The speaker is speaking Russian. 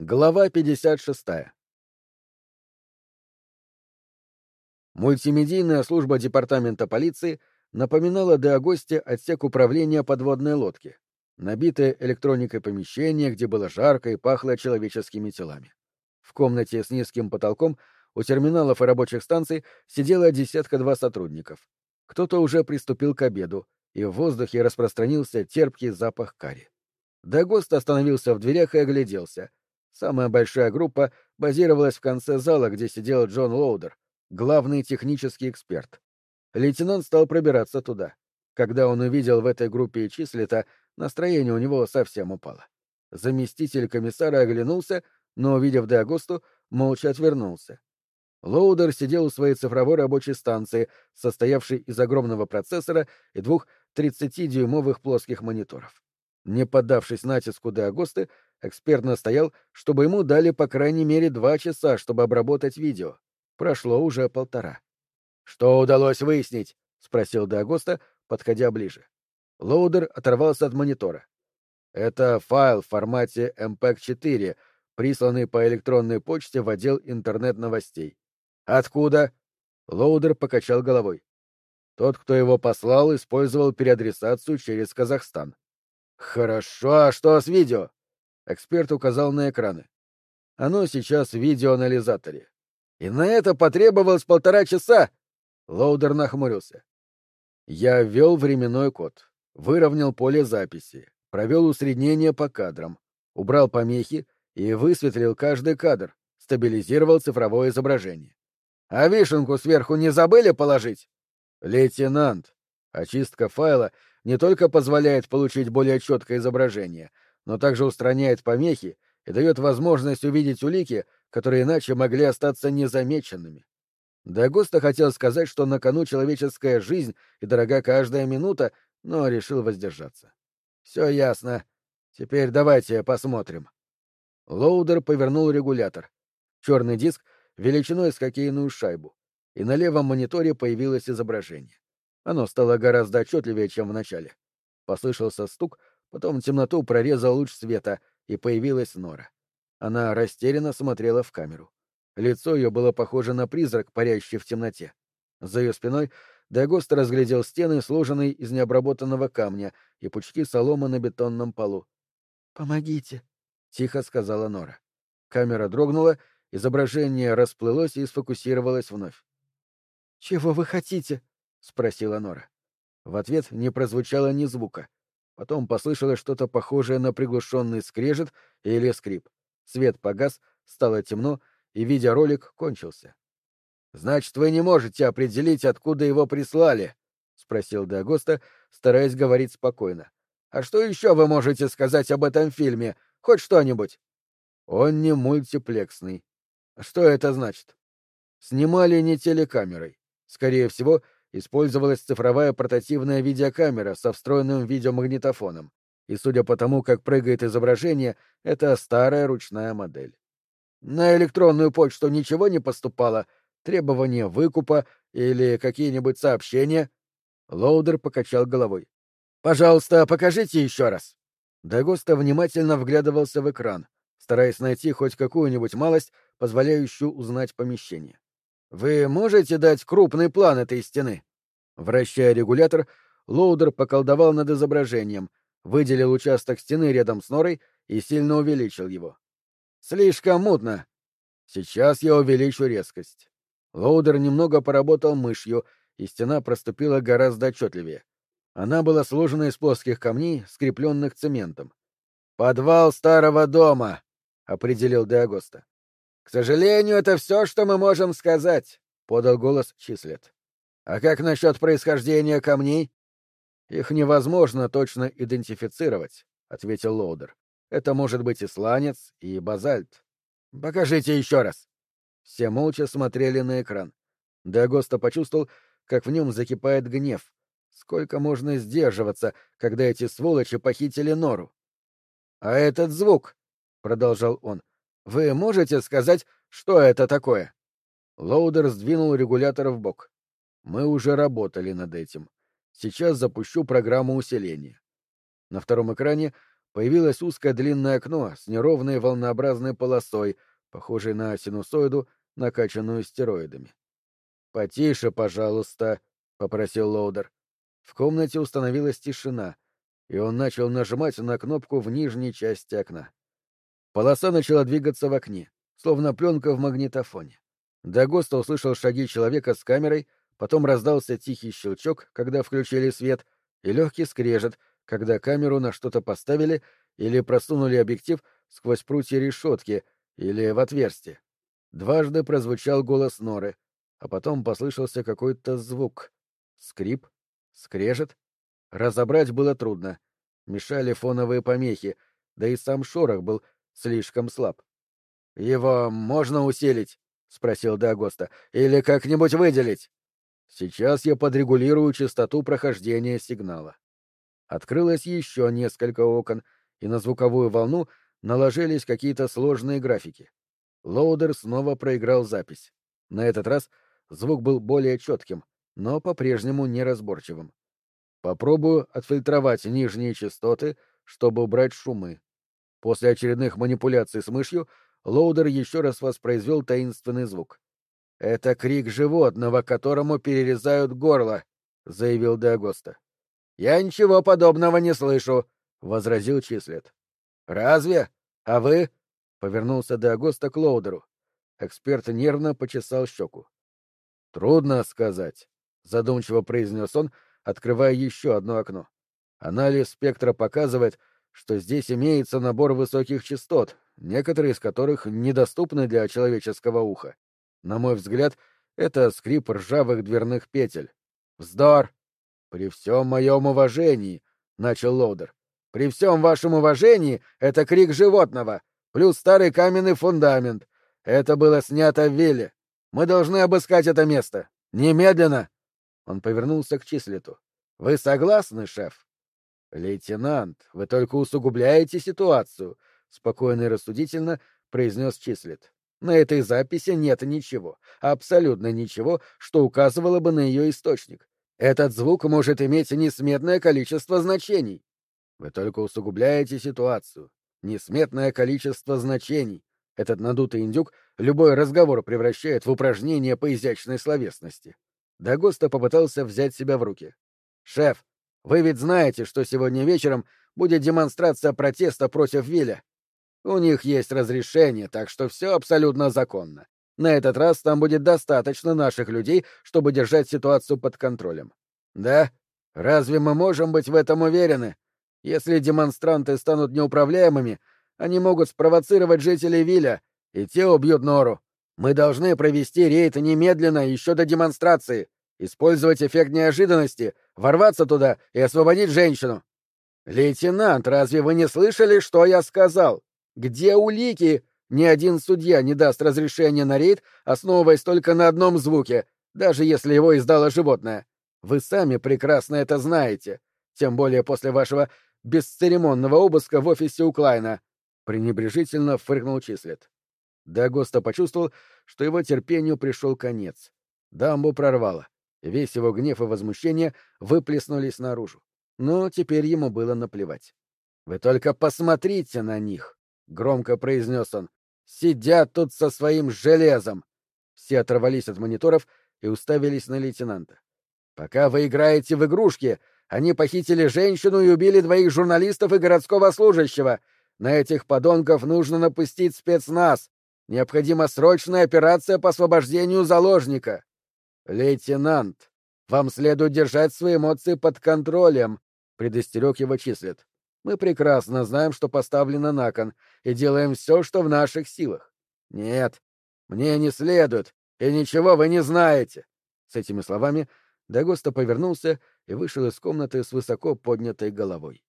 Глава 56. Мультимедийная служба департамента полиции напоминала Деогосте отсек управления подводной лодки, набитое электроникой помещение, где было жарко и пахло человеческими телами. В комнате с низким потолком у терминалов и рабочих станций сидело десятка-два сотрудников. Кто-то уже приступил к обеду, и в воздухе распространился терпкий запах карри. Дагост остановился в дверях и огляделся — Самая большая группа базировалась в конце зала, где сидел Джон Лоудер, главный технический эксперт. Лейтенант стал пробираться туда. Когда он увидел в этой группе Числита, настроение у него совсем упало. Заместитель комиссара оглянулся, но, увидев Деагосту, молча отвернулся. Лоудер сидел у своей цифровой рабочей станции, состоявшей из огромного процессора и двух 30-дюймовых плоских мониторов. Не поддавшись натиску Деагосты, Эксперт настоял, чтобы ему дали по крайней мере два часа, чтобы обработать видео. Прошло уже полтора. «Что удалось выяснить?» — спросил Дагоста, подходя ближе. Лоудер оторвался от монитора. «Это файл в формате MPEG-4, присланный по электронной почте в отдел интернет-новостей». «Откуда?» Лоудер покачал головой. Тот, кто его послал, использовал переадресацию через Казахстан. «Хорошо, а что с видео?» Эксперт указал на экраны. Оно сейчас в видеоанализаторе. И на это потребовалось полтора часа. Лоудер нахмурился. Я ввел временной код, выровнял поле записи, провел усреднение по кадрам, убрал помехи и высветлил каждый кадр, стабилизировал цифровое изображение. А вишенку сверху не забыли положить? Лейтенант, очистка файла не только позволяет получить более четкое изображение — но также устраняет помехи и дает возможность увидеть улики, которые иначе могли остаться незамеченными. Дагуста хотел сказать, что на кону человеческая жизнь и дорога каждая минута, но решил воздержаться. Все ясно. Теперь давайте посмотрим. Лоудер повернул регулятор. Черный диск величиной с хоккейную шайбу, и на левом мониторе появилось изображение. Оно стало гораздо отчетливее, чем в начале. Послышался стук, Потом темноту прорезал луч света, и появилась Нора. Она растерянно смотрела в камеру. Лицо ее было похоже на призрак, парящий в темноте. За ее спиной Дагост разглядел стены, сложенные из необработанного камня, и пучки соломы на бетонном полу. «Помогите», — тихо сказала Нора. Камера дрогнула, изображение расплылось и сфокусировалось вновь. «Чего вы хотите?» — спросила Нора. В ответ не прозвучало ни звука. Потом послышалось что-то похожее на приглушенный скрежет или скрип. Свет погас, стало темно, и видеоролик кончился. «Значит, вы не можете определить, откуда его прислали?» — спросил Дагоста, стараясь говорить спокойно. «А что еще вы можете сказать об этом фильме? Хоть что-нибудь?» «Он не мультиплексный». «Что это значит?» «Снимали не телекамерой. Скорее всего, — использовалась цифровая портативная видеокамера со встроенным видеомагнитофоном, и, судя по тому, как прыгает изображение, это старая ручная модель. На электронную почту ничего не поступало, требования выкупа или какие-нибудь сообщения. Лоудер покачал головой. «Пожалуйста, покажите еще раз». Дагоста внимательно вглядывался в экран, стараясь найти хоть какую-нибудь малость, позволяющую узнать помещение. Вы можете дать крупный план этой стены? Вращая регулятор, Лоудер поколдовал над изображением, выделил участок стены рядом с норой и сильно увеличил его. Слишком мутно. Сейчас я увеличу резкость. Лоудер немного поработал мышью, и стена проступила гораздо отчетливее. Она была сложена из плоских камней, скрепленных цементом. «Подвал старого дома», — определил Деагоста. «К сожалению, это все, что мы можем сказать», — подал голос Числет. «А как насчет происхождения камней?» «Их невозможно точно идентифицировать», — ответил Лоудер. «Это может быть и сланец, и базальт». «Покажите еще раз». Все молча смотрели на экран. Дагоста почувствовал, как в нем закипает гнев. Сколько можно сдерживаться, когда эти сволочи похитили нору? — А этот звук, — продолжал он, вы можете сказать, что это такое? Лоудер сдвинул регулятор в бок. Мы уже работали над этим. Сейчас запущу программу усиления. На втором экране появилось узкое длинное окно с неровной волнообразной полосой, похожей на синусоиду, накачанную стероидами. «Потише, пожалуйста», — попросил Лоудер. В комнате установилась тишина, и он начал нажимать на кнопку в нижней части окна. Полоса начала двигаться в окне, словно пленка в магнитофоне. Дагоста услышал шаги человека с камерой, потом раздался тихий щелчок, когда включили свет, и легкий скрежет, когда камеру на что-то поставили или просунули объектив сквозь прутья решетки или в отверстие. Дважды прозвучал голос Норы, а потом послышался какой-то звук. Скрип, скрежет. Разобрать было трудно. Мешали фоновые помехи, да и сам шорох был слишком слаб. «Его можно усилить?» — спросил Дагоста. «Или как-нибудь выделить?» «Сейчас я подрегулирую частоту прохождения сигнала». Открылось еще несколько окон, и на звуковую волну наложились какие-то сложные графики. Лоудер снова проиграл запись. На этот раз звук был более четким, но по-прежнему неразборчивым. Попробую отфильтровать нижние частоты, чтобы убрать шумы. После очередных манипуляций с мышью Лоудер еще раз воспроизвел таинственный звук. «Это крик животного, которому перерезают горло», — заявил Деагоста. «Я ничего подобного не слышу», — возразил Числет. «Разве? А вы?» — повернулся Деагоста к Лоудеру. Эксперт нервно почесал щеку. «Трудно сказать», — задумчиво произнес он, открывая еще одно окно. «Анализ спектра показывает, что здесь имеется набор высоких частот, некоторые из которых недоступны для человеческого уха. На мой взгляд, это скрип ржавых дверных петель. Вздор! При всем моем уважении, — начал Лоудер. При всем вашем уважении это крик животного, плюс старый каменный фундамент. Это было снято в вилле. Мы должны обыскать это место. Немедленно! Он повернулся к Числету. Вы согласны, шеф? Лейтенант, вы только усугубляете ситуацию, спокойно и рассудительно произнес Числет. На этой записи нет ничего, абсолютно ничего, что указывало бы на ее источник. Этот звук может иметь несметное количество значений. Вы только усугубляете ситуацию. Несметное количество значений. Этот надутый индюк любой разговор превращает в упражнение по изящной словесности. Дагоста попытался взять себя в руки. «Шеф, вы ведь знаете, что сегодня вечером будет демонстрация протеста против Вилля. У них есть разрешение, так что все абсолютно законно. На этот раз там будет достаточно наших людей, чтобы держать ситуацию под контролем. Да? Разве мы можем быть в этом уверены? Если демонстранты станут неуправляемыми, они могут спровоцировать жителей Вилля, и те убьют Нору. Мы должны провести рейд немедленно, еще до демонстрации, использовать эффект неожиданности, ворваться туда и освободить женщину. Лейтенант, разве вы не слышали, что я сказал? Где улики? Ни один судья не даст разрешения на рейд, основываясь только на одном звуке, даже если его издало животное. Вы сами прекрасно это знаете, тем более после вашего бесцеремонного обыска в офисе у Клайна. Пренебрежительно фыркнул Числет. Дагоста почувствовал, что его терпению пришел конец. Дамбу прорвало. Весь его гнев и возмущение выплеснулись наружу. Но теперь ему было наплевать. «Вы только посмотрите на них!» — громко произнес он. «Сидят тут со своим железом!» Все оторвались от мониторов и уставились на лейтенанта. «Пока вы играете в игрушки, они похитили женщину и убили двоих журналистов и городского служащего. На этих подонков нужно напустить спецназ. Необходима срочная операция по освобождению заложника». «Лейтенант, вам следует держать свои эмоции под контролем», — предостерег его числит. Мы прекрасно знаем, что поставлено на кон, и делаем все, что в наших силах. Нет, мне не следует, и ничего вы не знаете. С этими словами Дагоста повернулся и вышел из комнаты с высоко поднятой головой.